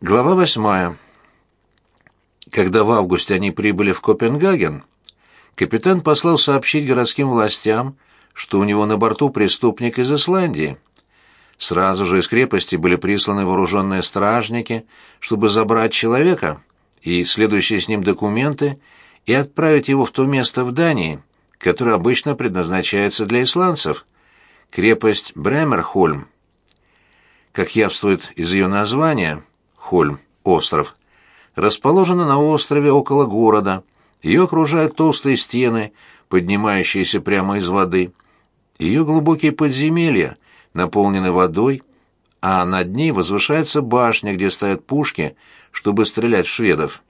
Глава восьмая. Когда в августе они прибыли в Копенгаген, капитан послал сообщить городским властям, что у него на борту преступник из Исландии. Сразу же из крепости были присланы вооруженные стражники, чтобы забрать человека и следующие с ним документы и отправить его в то место в Дании, которое обычно предназначается для исландцев, крепость Бремерхольм. Как явствует из ее названия, Хольм, остров, расположена на острове около города. Ее окружают толстые стены, поднимающиеся прямо из воды. Ее глубокие подземелья наполнены водой, а над ней возвышается башня, где стоят пушки, чтобы стрелять в шведов.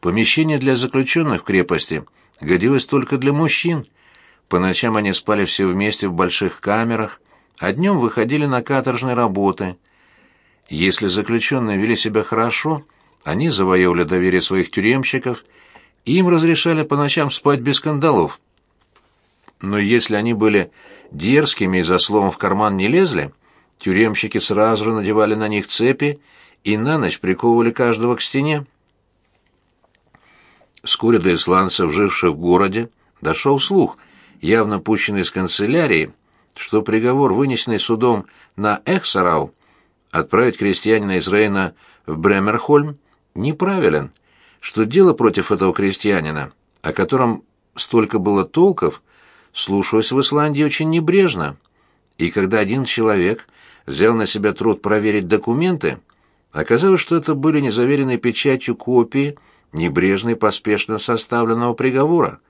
Помещение для заключенных в крепости годилось только для мужчин. По ночам они спали все вместе в больших камерах, а днем выходили на каторжные работы. Если заключенные вели себя хорошо, они завоевывали доверие своих тюремщиков, и им разрешали по ночам спать без скандалов. Но если они были дерзкими и за словом в карман не лезли, тюремщики сразу же надевали на них цепи и на ночь приковывали каждого к стене. Вскоре до исландцев, живших в городе, дошел слух, явно пущенный из канцелярии, что приговор, вынесенный судом на Эхсарау, отправить крестьянина из Рейна в Бремерхольм, неправилен, что дело против этого крестьянина, о котором столько было толков, слушалось в Исландии очень небрежно. И когда один человек взял на себя труд проверить документы, оказалось, что это были незаверенные печатью копии небрежно поспешно составленного приговора.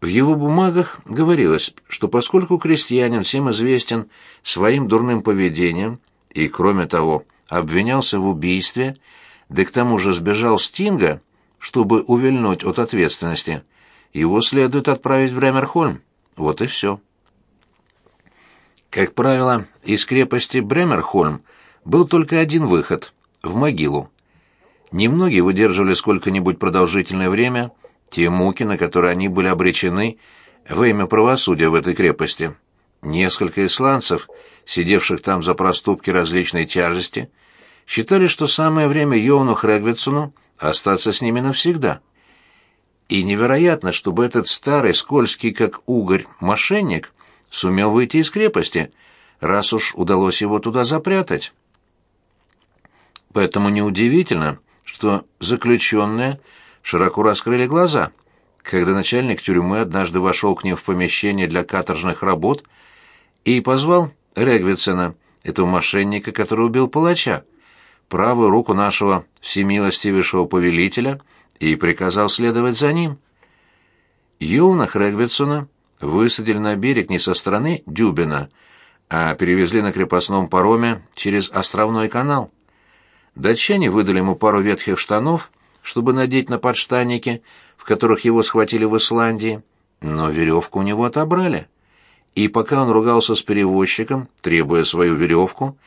В его бумагах говорилось, что поскольку крестьянин всем известен своим дурным поведением и, кроме того, обвинялся в убийстве, да к тому же сбежал с Тинга, чтобы увильнуть от ответственности, его следует отправить в Бремерхольм. Вот и все. Как правило, из крепости Бремерхольм был только один выход — в могилу. Немногие выдерживали сколько-нибудь продолжительное время те муки, на которые они были обречены во имя правосудия в этой крепости. Несколько исландцев, сидевших там за проступки различной тяжести, считали, что самое время Йону Хрегвитсону остаться с ними навсегда. И невероятно, чтобы этот старый, скользкий как угорь, мошенник сумел выйти из крепости, раз уж удалось его туда запрятать. Поэтому неудивительно, что заключенные широко раскрыли глаза, когда начальник тюрьмы однажды вошел к ним в помещение для каторжных работ и позвал Регвицена, этого мошенника, который убил палача, правую руку нашего всемилостивейшего повелителя, и приказал следовать за ним. Юна Хрегвитсона высадили на берег не со стороны Дюбина, а перевезли на крепостном пароме через островной канал. Датчане выдали ему пару ветхих штанов, чтобы надеть на подштанники, в которых его схватили в Исландии, но веревку у него отобрали. И пока он ругался с перевозчиком, требуя свою веревку,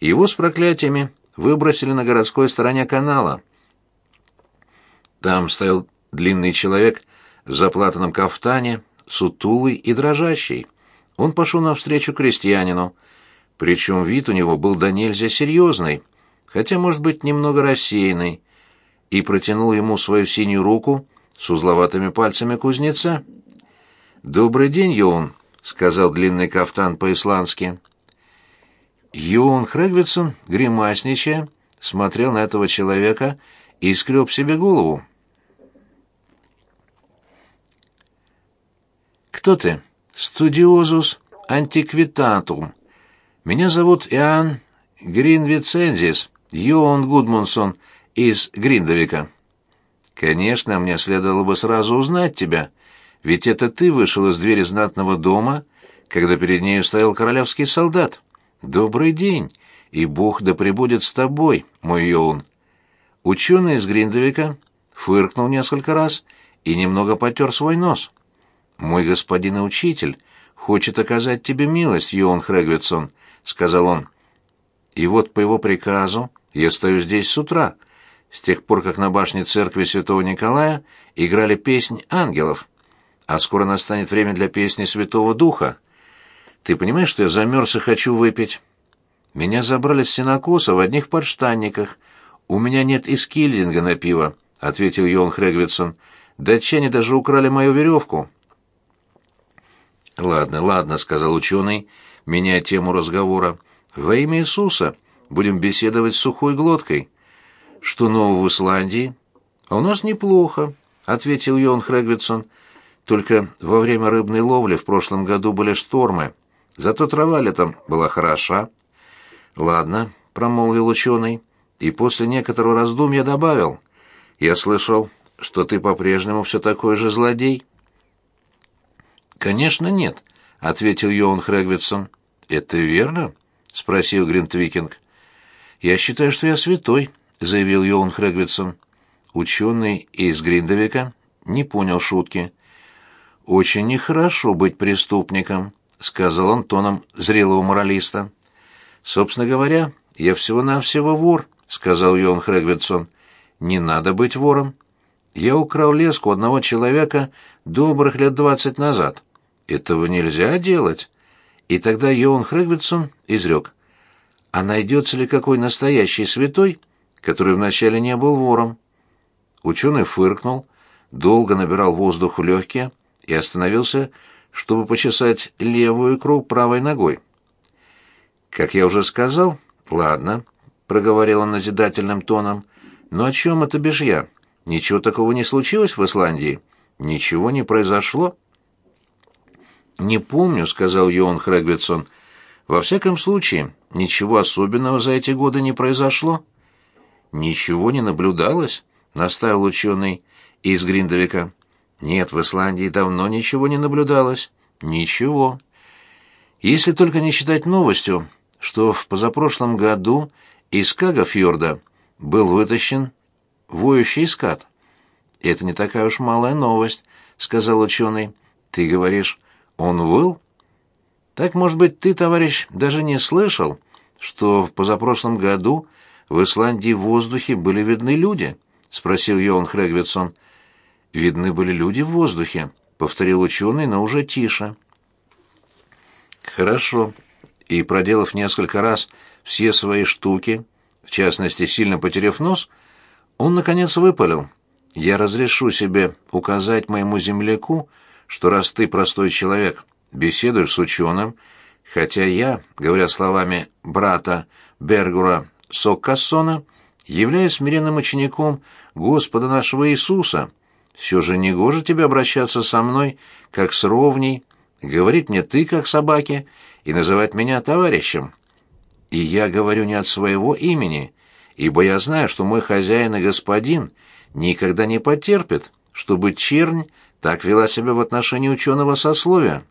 его с проклятиями выбросили на городской стороне канала. Там стоял длинный человек в заплатанном кафтане, сутулый и дрожащий. Он пошел навстречу крестьянину, причем вид у него был до нельзя серьезный — хотя, может быть, немного рассеянный, и протянул ему свою синюю руку с узловатыми пальцами кузнеца. «Добрый день, Йоун», — сказал длинный кафтан по-исландски. Йоун Хрегвитсон, гримасничая, смотрел на этого человека и скреб себе голову. «Кто ты?» «Студиозус антиквитатум. Меня зовут Иоанн Гринвицензис. Йоан Гудмунсон из Гриндовика. Конечно, мне следовало бы сразу узнать тебя, ведь это ты вышел из двери знатного дома, когда перед нею стоял королевский солдат. Добрый день, и Бог да пребудет с тобой, мой Йоун. Ученый из Гриндовика фыркнул несколько раз и немного потер свой нос. Мой господин и учитель хочет оказать тебе милость, Йоун Хрегвитсон, сказал он. И вот по его приказу я стою здесь с утра, с тех пор, как на башне церкви Святого Николая играли песнь ангелов. А скоро настанет время для песни Святого Духа. Ты понимаешь, что я замерз и хочу выпить?» Меня забрали с сенокоса в одних подштанниках. У меня нет и скиллинга на пиво, — ответил Йон Хрегвитсон. Датчане даже украли мою веревку. «Ладно, ладно», — сказал ученый, меняя тему разговора. «Во имя Иисуса будем беседовать с сухой глоткой. Что нового в Исландии?» «А у нас неплохо», — ответил Йон Хрегвитсон. «Только во время рыбной ловли в прошлом году были штормы. Зато трава летом была хороша». «Ладно», — промолвил ученый, и после некоторого раздумья добавил. «Я слышал, что ты по-прежнему все такой же злодей». «Конечно нет», — ответил Йоан Хрегвитсон. «Это верно?» — спросил Гринтвикинг. «Я считаю, что я святой», — заявил Йоан Хрегвитсон. Ученый из Гриндовика не понял шутки. «Очень нехорошо быть преступником», — сказал он тоном зрелого моралиста. «Собственно говоря, я всего-навсего вор», — сказал Йоан Хрегвитсон. «Не надо быть вором. Я украл леску одного человека добрых лет двадцать назад. Этого нельзя делать. И тогда Йоан Хрегвитсон изрек. А найдется ли какой настоящий святой, который вначале не был вором? Ученый фыркнул, долго набирал воздух в легкие и остановился, чтобы почесать левую икру правой ногой. «Как я уже сказал, ладно», — проговорил он назидательным тоном, — «но о чем это бежья? Ничего такого не случилось в Исландии? Ничего не произошло?» «Не помню», — сказал Йоан Хрегвитсон. «Во всяком случае, ничего особенного за эти годы не произошло». «Ничего не наблюдалось?» — настаивал ученый из Гриндовика. «Нет, в Исландии давно ничего не наблюдалось. Ничего. Если только не считать новостью, что в позапрошлом году из Кагафьорда был вытащен воющий скат». «Это не такая уж малая новость», — сказал ученый. «Ты говоришь, он выл? Так, может быть, ты, товарищ, даже не слышал, что в позапрошлом году в Исландии в воздухе были видны люди? спросил Йоан Хрегвитсон. Видны были люди в воздухе, повторил ученый, но уже тише. Хорошо. И проделав несколько раз все свои штуки, в частности, сильно потеряв нос, он наконец выпалил: "Я разрешу себе указать моему земляку, что раз ты простой человек, беседуешь с ученым, хотя я, говоря словами брата Бергура Соккассона, являюсь смиренным учеником Господа нашего Иисуса, все же не гоже тебе обращаться со мной, как с ровней, говорить мне ты, как собаке, и называть меня товарищем. И я говорю не от своего имени, ибо я знаю, что мой хозяин и господин никогда не потерпит, чтобы чернь так вела себя в отношении ученого сословия.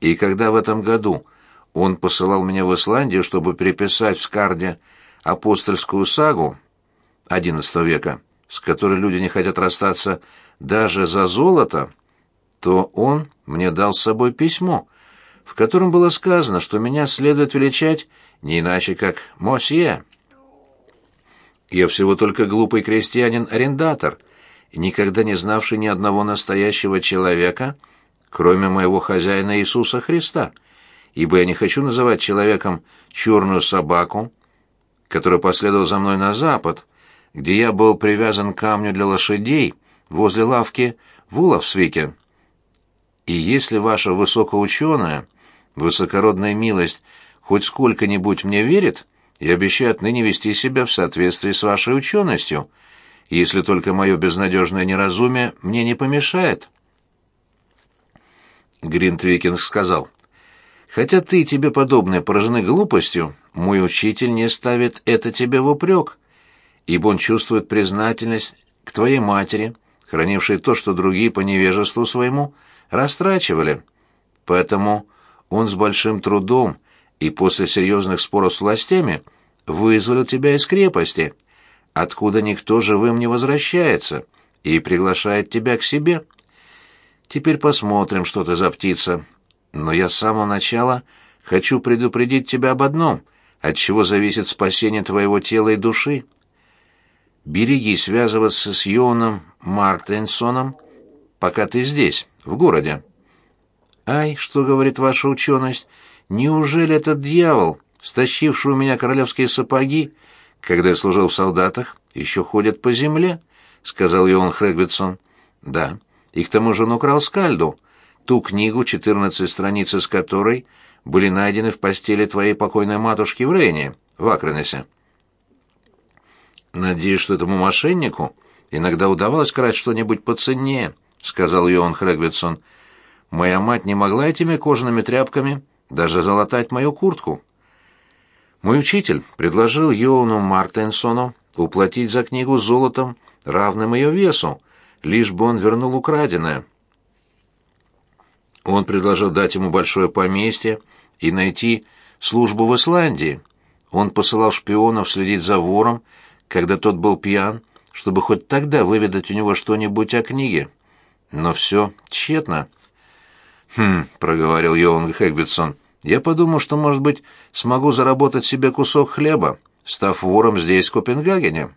И когда в этом году он посылал меня в Исландию, чтобы переписать в Скарде апостольскую сагу XI века, с которой люди не хотят расстаться даже за золото, то он мне дал с собой письмо, в котором было сказано, что меня следует величать не иначе, как «Мосье». Я всего только глупый крестьянин-арендатор, никогда не знавший ни одного настоящего человека, кроме моего хозяина Иисуса Христа, ибо я не хочу называть человеком черную собаку, которая последовала за мной на запад, где я был привязан к камню для лошадей возле лавки в Уловсвике. И если ваша высокоученая, высокородная милость хоть сколько-нибудь мне верит, я обещаю отныне вести себя в соответствии с вашей ученостью — если только мое безнадежное неразумие мне не помешает. Гринтвикинг сказал, «Хотя ты и тебе подобные поражены глупостью, мой учитель не ставит это тебе в упрек, ибо он чувствует признательность к твоей матери, хранившей то, что другие по невежеству своему растрачивали. Поэтому он с большим трудом и после серьезных споров с властями вызволил тебя из крепости» откуда никто живым не возвращается, и приглашает тебя к себе. Теперь посмотрим, что ты за птица. Но я с самого начала хочу предупредить тебя об одном, от чего зависит спасение твоего тела и души. Береги связываться с Йоном Мартенсоном, пока ты здесь, в городе. Ай, что говорит ваша ученость, неужели этот дьявол стащившие у меня королевские сапоги, когда я служил в солдатах, еще ходят по земле», — сказал Йоан Хрэгвитсон. «Да, и к тому же он украл скальду, ту книгу, четырнадцать страниц из которой были найдены в постели твоей покойной матушки в Рейне, в Акронесе». «Надеюсь, что этому мошеннику иногда удавалось крать что-нибудь поценнее», — сказал Йоан Хрэгвитсон. «Моя мать не могла этими кожаными тряпками даже залатать мою куртку». Мой учитель предложил Йоану Мартенсону уплатить за книгу золотом, равным ее весу, лишь бы он вернул украденное. Он предложил дать ему большое поместье и найти службу в Исландии. Он посылал шпионов следить за вором, когда тот был пьян, чтобы хоть тогда выведать у него что-нибудь о книге. Но все тщетно. «Хм», — проговорил Йоан Хэгвитсон, — «я подумал, что, может быть, смогу заработать себе кусок хлеба, став вором здесь, в Копенгагене».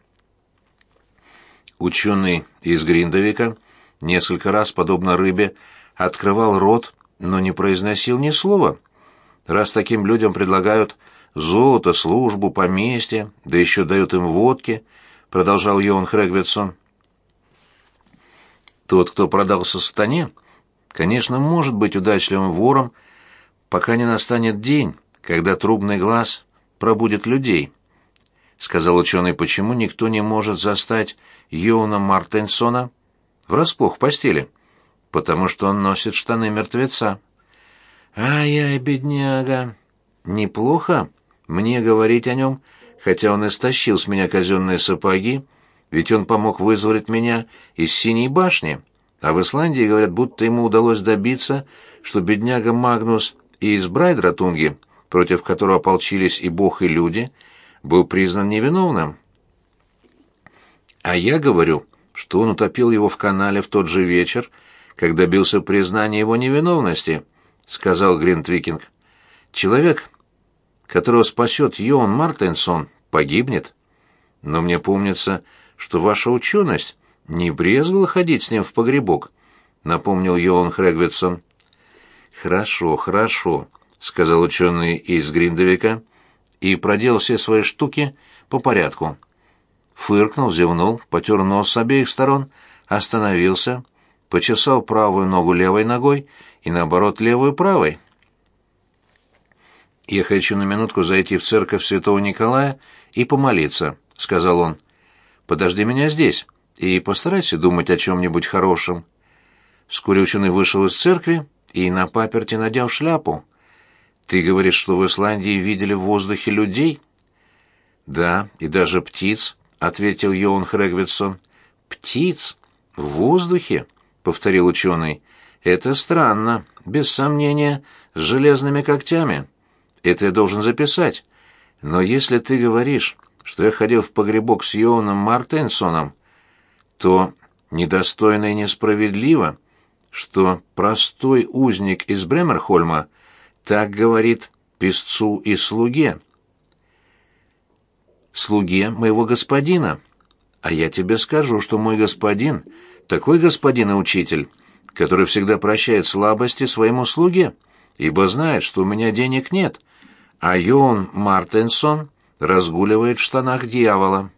Ученый из Гриндовика несколько раз, подобно рыбе, открывал рот, но не произносил ни слова. Раз таким людям предлагают золото, службу, поместье, да еще дают им водки, продолжал Йоан Хрегвитсон. Тот, кто продался сатане, конечно, может быть удачливым вором, пока не настанет день, когда трубный глаз пробудет людей. Сказал ученый, почему никто не может застать Йоуна Мартенсона врасплох в постели? Потому что он носит штаны мертвеца. Ай-яй, бедняга. Неплохо мне говорить о нем, хотя он и стащил с меня казенные сапоги, ведь он помог вызволить меня из Синей башни. А в Исландии говорят, будто ему удалось добиться, что бедняга Магнус из Брайдратунги, против которого ополчились и бог, и люди, был признан невиновным. А я говорю, что он утопил его в канале в тот же вечер, когда добился признания его невиновности, сказал Гринтвикинг. Человек, которого спасет Йоан Мартенсон, погибнет. Но мне помнится, что ваша ученость не брезгала ходить с ним в погребок, напомнил Йоан Хрегвитсон. Хорошо, хорошо, сказал ученый из Гриндовика и проделал все свои штуки по порядку. Фыркнул, зевнул, потер нос с обеих сторон, остановился, почесал правую ногу левой ногой и, наоборот, левую правой. «Я хочу на минутку зайти в церковь святого Николая и помолиться», — сказал он. «Подожди меня здесь и постарайся думать о чем-нибудь хорошем». Вскоре ученый вышел из церкви и на паперте надел шляпу. «Ты говоришь, что в Исландии видели в воздухе людей?» «Да, и даже птиц», — ответил Йоан Хрегвитсон. «Птиц? В воздухе?» — повторил ученый. «Это странно, без сомнения, с железными когтями». Это я должен записать. Но если ты говоришь, что я ходил в погребок с Йоаном Мартенсоном, то недостойно и несправедливо, что простой узник из Бремерхольма так говорит песцу и слуге. Слуге моего господина. А я тебе скажу, что мой господин такой господин и учитель, который всегда прощает слабости своему слуге, ибо знает, что у меня денег нет, а Йон Мартенсон разгуливает в штанах дьявола.